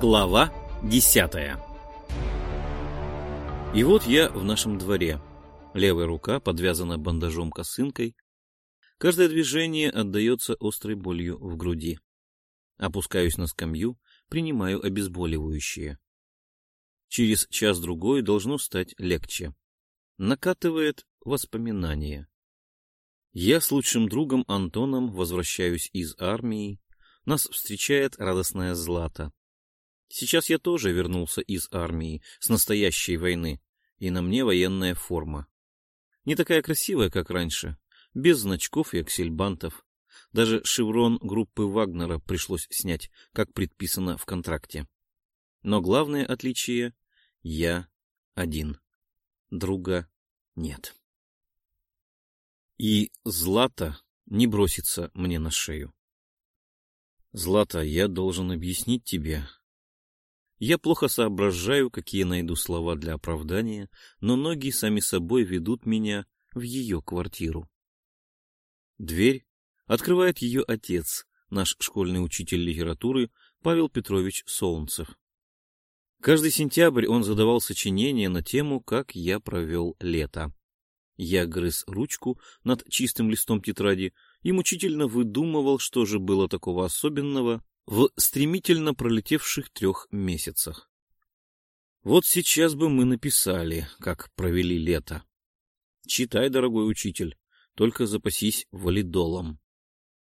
Глава десятая И вот я в нашем дворе. Левая рука подвязана бандажом косынкой. Каждое движение отдается острой болью в груди. Опускаюсь на скамью, принимаю обезболивающее. Через час-другой должно стать легче. Накатывает воспоминания. Я с лучшим другом Антоном возвращаюсь из армии. Нас встречает радостная Злата. Сейчас я тоже вернулся из армии, с настоящей войны, и на мне военная форма. Не такая красивая, как раньше, без значков и аксельбантов. Даже шеврон группы Вагнера пришлось снять, как предписано в контракте. Но главное отличие — я один. Друга нет. И Злата не бросится мне на шею. Злата, я должен объяснить тебе, я плохо соображаю, какие найду слова для оправдания, но ноги сами собой ведут меня в ее квартиру. Дверь открывает ее отец, наш школьный учитель литературы Павел Петрович Солнцев. Каждый сентябрь он задавал сочинение на тему «Как я провел лето». Я грыз ручку над чистым листом тетради и мучительно выдумывал, что же было такого особенного в стремительно пролетевших трех месяцах. Вот сейчас бы мы написали, как провели лето. Читай, дорогой учитель, только запасись валидолом.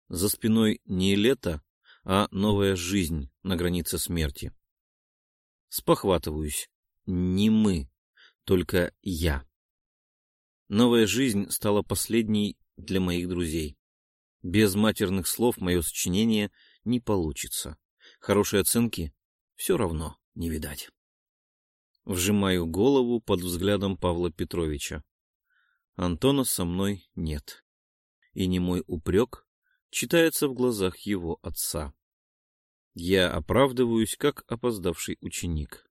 За спиной не лето, а новая жизнь на границе смерти. Спохватываюсь. Не мы, только я. Новая жизнь стала последней для моих друзей. Без матерных слов мое сочинение не получится. Хорошей оценки все равно не видать. Вжимаю голову под взглядом Павла Петровича. Антона со мной нет. И не мой упрек читается в глазах его отца. Я оправдываюсь, как опоздавший ученик.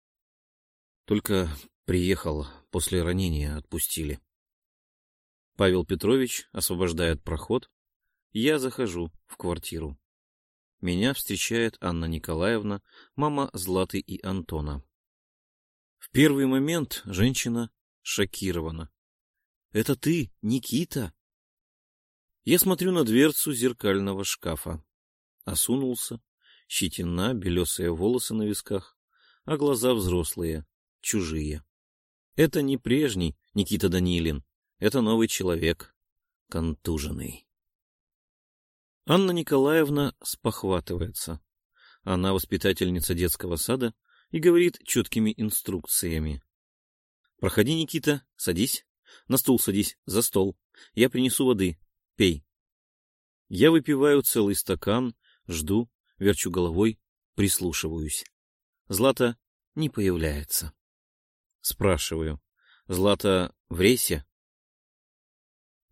Только приехал, после ранения отпустили. Павел Петрович освобождает проход. Я захожу в квартиру. Меня встречает Анна Николаевна, мама Златы и Антона. В первый момент женщина шокирована. «Это ты, Никита?» Я смотрю на дверцу зеркального шкафа. Осунулся, щетина, белесые волосы на висках, а глаза взрослые, чужие. Это не прежний Никита Данилин, это новый человек, контуженный. Анна Николаевна спохватывается. Она воспитательница детского сада и говорит четкими инструкциями. «Проходи, Никита, садись. На стул садись, за стол. Я принесу воды. Пей». Я выпиваю целый стакан, жду, верчу головой, прислушиваюсь. Злата не появляется. Спрашиваю. Злата в рейсе?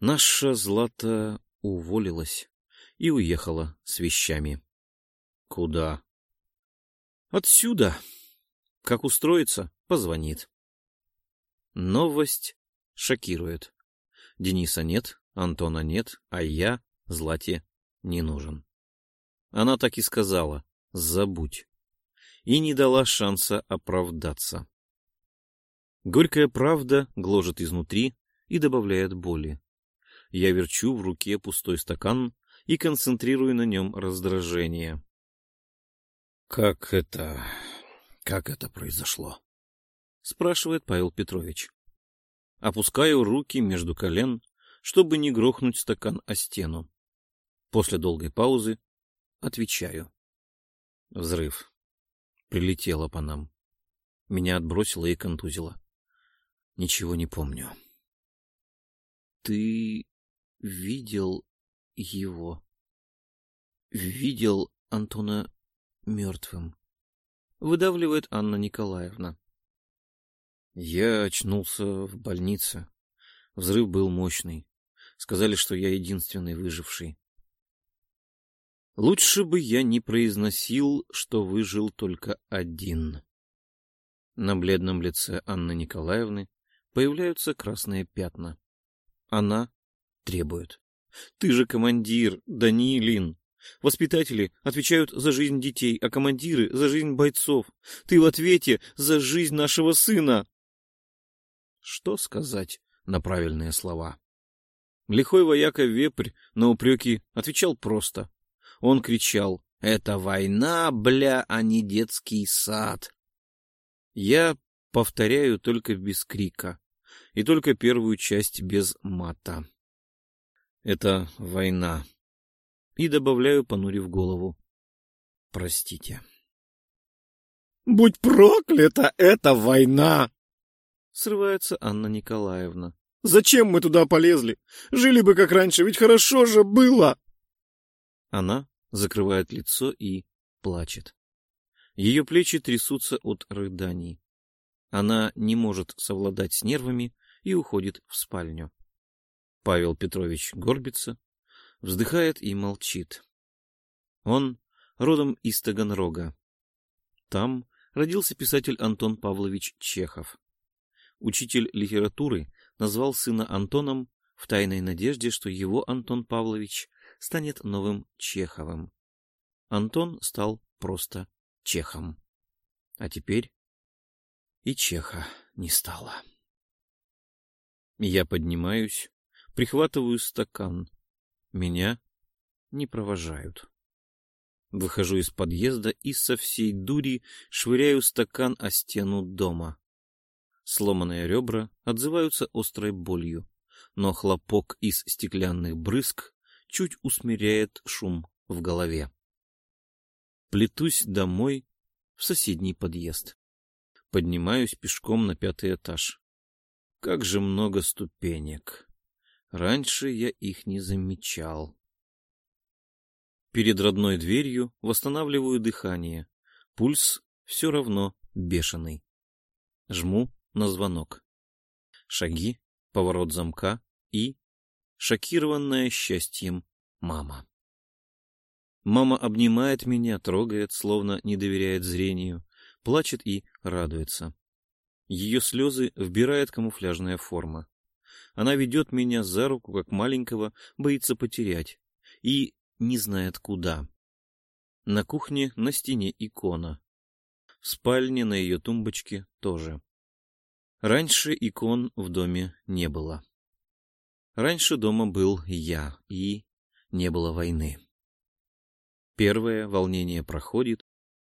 Наша Злата уволилась и уехала с вещами. Куда? Отсюда. Как устроится, позвонит. Новость шокирует. Дениса нет, Антона нет, а я, Злате, не нужен. Она так и сказала «забудь» и не дала шанса оправдаться. Горькая правда гложет изнутри и добавляет боли. Я верчу в руке пустой стакан, и концентрирую на нем раздражение. «Как это... как это произошло?» — спрашивает Павел Петрович. Опускаю руки между колен, чтобы не грохнуть стакан о стену. После долгой паузы отвечаю. Взрыв. Прилетело по нам. Меня отбросило и контузило. Ничего не помню. — Ты видел его. Видел Антона мертвым. Выдавливает Анна Николаевна. Я очнулся в больнице. Взрыв был мощный. Сказали, что я единственный выживший. Лучше бы я не произносил, что выжил только один. На бледном лице Анны Николаевны появляются красные пятна. Она требует. Ты же командир, Данилин. Воспитатели отвечают за жизнь детей, а командиры — за жизнь бойцов. Ты в ответе за жизнь нашего сына. Что сказать на правильные слова? Лихой вояка Вепрь на упреки отвечал просто. Он кричал «Это война, бля, а не детский сад». Я повторяю только без крика и только первую часть без мата. Это война. И добавляю, понурив голову. Простите. «Будь проклята эта война!» Срывается Анна Николаевна. «Зачем мы туда полезли? Жили бы как раньше, ведь хорошо же было!» Она закрывает лицо и плачет. Ее плечи трясутся от рыданий. Она не может совладать с нервами и уходит в спальню. Павел Петрович горбится, вздыхает и молчит. Он родом из Таганрога. Там родился писатель Антон Павлович Чехов. Учитель литературы назвал сына Антоном в тайной надежде, что его Антон Павлович станет новым Чеховым. Антон стал просто Чехом. А теперь и Чеха не стало. Я поднимаюсь, прихватываю стакан. Меня не провожают. Выхожу из подъезда и со всей дури швыряю стакан о стену дома. Сломанные ребра отзываются острой болью, но хлопок из стеклянных брызг чуть усмиряет шум в голове. Плетусь домой в соседний подъезд. Поднимаюсь пешком на пятый этаж. Как же много ступенек. Раньше я их не замечал. Перед родной дверью восстанавливаю дыхание. Пульс все равно бешеный. Жму на звонок. Шаги, поворот замка и шокированная счастьем мама. Мама обнимает меня, трогает, словно не доверяет зрению, плачет и радуется. Ее слезы вбирает камуфляжная форма. Она ведет меня за руку, как маленького, боится потерять. И не знает куда. На кухне на стене икона. В спальне на ее тумбочке тоже. Раньше икон в доме не было. Раньше дома был я, и не было войны. Первое волнение проходит.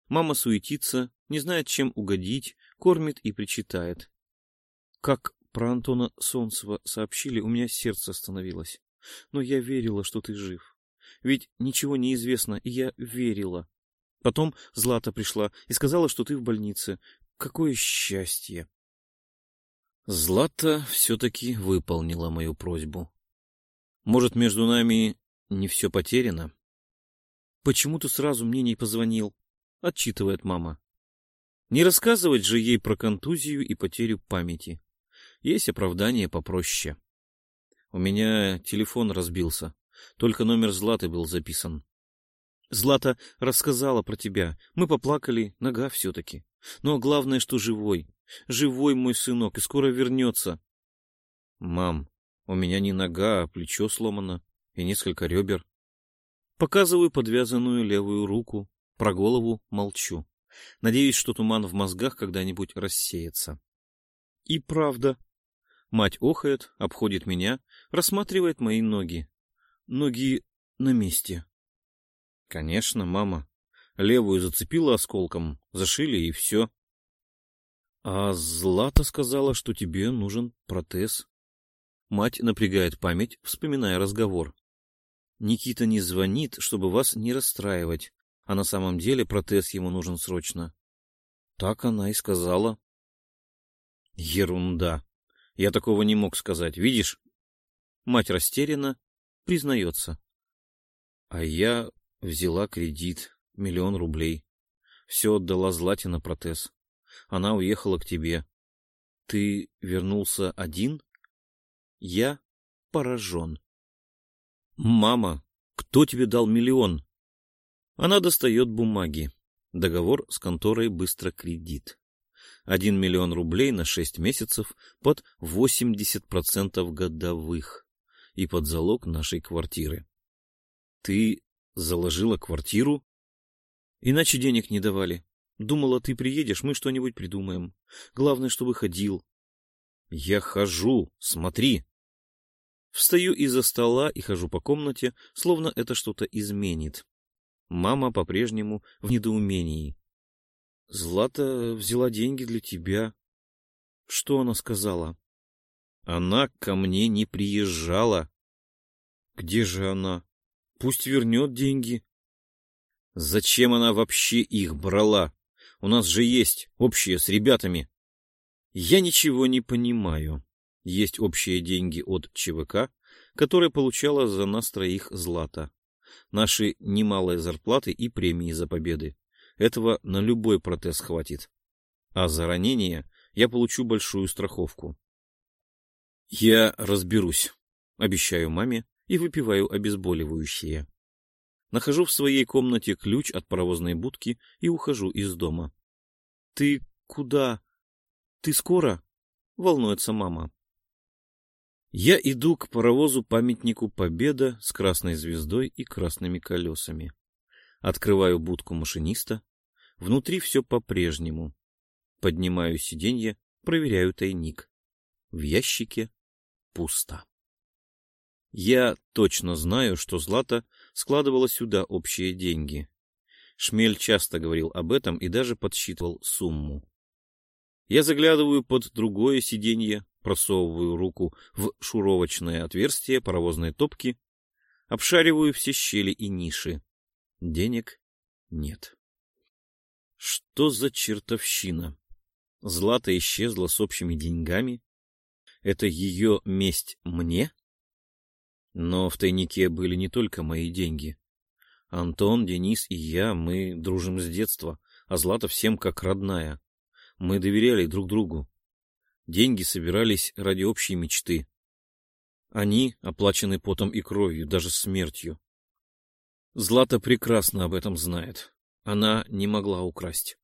Мама суетится, не знает, чем угодить, кормит и причитает. Как про Антона Солнцева сообщили, у меня сердце остановилось. Но я верила, что ты жив. Ведь ничего не известно, и я верила. Потом Злата пришла и сказала, что ты в больнице. Какое счастье! Злата все-таки выполнила мою просьбу. Может, между нами не все потеряно? Почему ты сразу мне не позвонил? Отчитывает мама. Не рассказывать же ей про контузию и потерю памяти. Есть оправдание попроще. У меня телефон разбился. Только номер Златы был записан. Злата рассказала про тебя. Мы поплакали, нога все-таки. Но главное, что живой. Живой мой сынок и скоро вернется. Мам, у меня не нога, а плечо сломано и несколько ребер. Показываю подвязанную левую руку, про голову молчу. Надеюсь, что туман в мозгах когда-нибудь рассеется. И правда. Мать охает, обходит меня, рассматривает мои ноги. Ноги на месте. Конечно, мама. Левую зацепила осколком, зашили и все. А Злата сказала, что тебе нужен протез. Мать напрягает память, вспоминая разговор. Никита не звонит, чтобы вас не расстраивать, а на самом деле протез ему нужен срочно. Так она и сказала. Ерунда. Я такого не мог сказать, видишь? Мать растеряна, признается. А я взяла кредит, миллион рублей. Все отдала Злате на протез. Она уехала к тебе. Ты вернулся один? Я поражен. Мама, кто тебе дал миллион? Она достает бумаги. Договор с конторой «Быстро кредит». Один миллион рублей на шесть месяцев под 80% годовых. и под залог нашей квартиры. Ты заложила квартиру? Иначе денег не давали. Думала, ты приедешь, мы что-нибудь придумаем. Главное, чтобы ходил. Я хожу, смотри. Встаю из-за стола и хожу по комнате, словно это что-то изменит. Мама по-прежнему в недоумении. Злата взяла деньги для тебя. Что она сказала? Она ко мне не приезжала. Где же она? Пусть вернет деньги. Зачем она вообще их брала? У нас же есть общие с ребятами. Я ничего не понимаю. Есть общие деньги от ЧВК, которые получала за нас троих Злата. Наши немалые зарплаты и премии за победы. Этого на любой протез хватит. А за ранение я получу большую страховку. Я разберусь, обещаю маме и выпиваю обезболивающее. Нахожу в своей комнате ключ от паровозной будки и ухожу из дома. — Ты куда? Ты скоро? — волнуется мама. Я иду к паровозу-памятнику Победа с красной звездой и красными колесами. Открываю будку машиниста. Внутри все по-прежнему. Поднимаю сиденье, проверяю тайник. В ящике пусто. Я точно знаю, что Злата складывала сюда общие деньги. Шмель часто говорил об этом и даже подсчитывал сумму. Я заглядываю под другое сиденье, просовываю руку в шуровочное отверстие паровозной топки, обшариваю все щели и ниши. Денег нет. Что за чертовщина? Злата исчезла с общими деньгами. Это ее месть мне? Но в тайнике были не только мои деньги. Антон, Денис и я, мы дружим с детства, а Злата всем как родная. Мы доверяли друг другу. Деньги собирались ради общей мечты. Они оплачены потом и кровью, даже смертью. Злата прекрасно об этом знает. Она не могла украсть.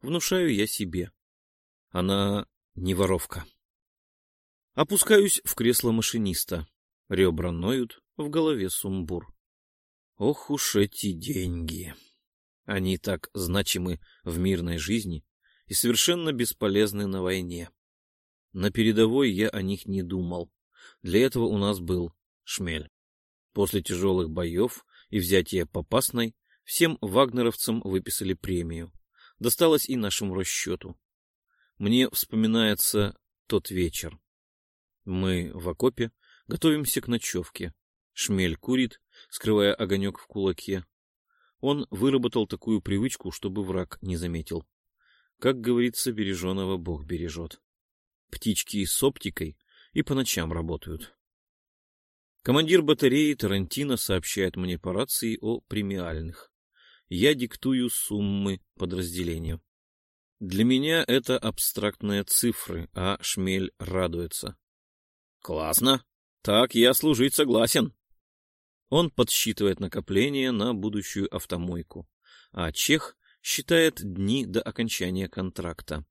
Внушаю я себе. Она не воровка. Опускаюсь в кресло машиниста. Ребра ноют, в голове сумбур. Ох уж эти деньги! Они так значимы в мирной жизни и совершенно бесполезны на войне. На передовой я о них не думал. Для этого у нас был шмель. После тяжелых боев и взятия Попасной всем вагнеровцам выписали премию. Досталось и нашему расчету. Мне вспоминается тот вечер. Мы в окопе Готовимся к ночевке. Шмель курит, скрывая огонек в кулаке. Он выработал такую привычку, чтобы враг не заметил. Как говорится, береженого Бог бережет. Птички с оптикой и по ночам работают. Командир батареи Тарантино сообщает мне по рации о премиальных. Я диктую суммы подразделению. Для меня это абстрактные цифры, а Шмель радуется. — Классно. Так я служить согласен. Он подсчитывает накопление на будущую автомойку, а чех считает дни до окончания контракта.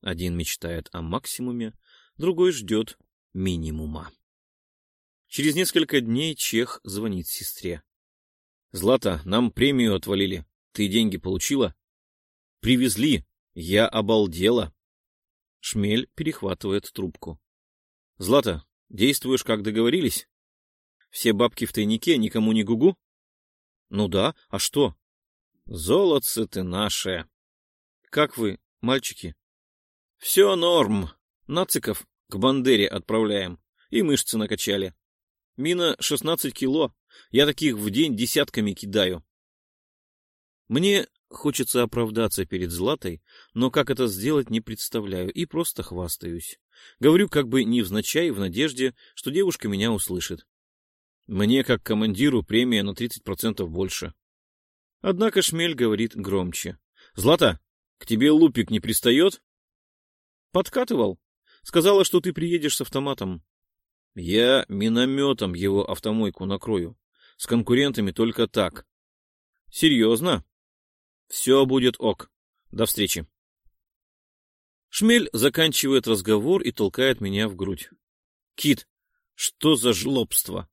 Один мечтает о максимуме, другой ждет минимума. Через несколько дней чех звонит сестре. — Злата, нам премию отвалили. Ты деньги получила? — Привезли. Я обалдела. Шмель перехватывает трубку. — Злата, Действуешь, как договорились? Все бабки в тайнике, никому не гугу? Ну да, а что? Золотце ты наше. Как вы, мальчики? Все норм. Нациков к Бандере отправляем. И мышцы накачали. Мина 16 кило. Я таких в день десятками кидаю. Мне хочется оправдаться перед Златой, но как это сделать, не представляю, и просто хвастаюсь. Говорю как бы невзначай, в надежде, что девушка меня услышит. Мне, как командиру, премия на 30% больше. Однако Шмель говорит громче. — Злата, к тебе лупик не пристает? — Подкатывал. Сказала, что ты приедешь с автоматом. — Я минометом его автомойку накрою. С конкурентами только так. — Серьезно? — Все будет ок. До встречи. Шмель заканчивает разговор и толкает меня в грудь. — Кит, Что за жлобство?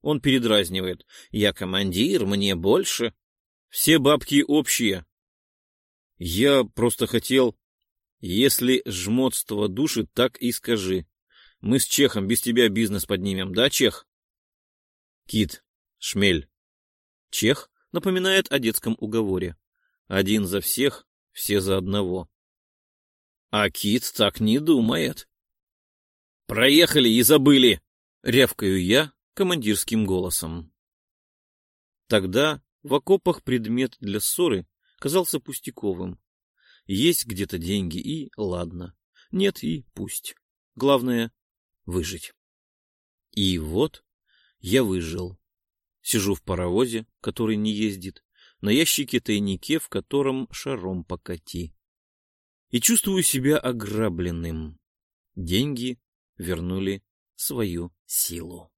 Он передразнивает. Я командир, мне больше. Все бабки общие. Я просто хотел... Если жмотство душит, так и скажи. Мы с Чехом без тебя бизнес поднимем, да, Чех? Кит, шмель. Чех напоминает о детском уговоре. Один за всех, все за одного. А Кит так не думает. «Проехали и забыли!» — рявкаю я командирским голосом. Тогда в окопах предмет для ссоры казался пустяковым. Есть где-то деньги и ладно. Нет и пусть. Главное — выжить. И вот я выжил. Сижу в паровозе, который не ездит, на ящике-тайнике, в котором шаром покати. И чувствую себя ограбленным. Деньги вернули свою силу.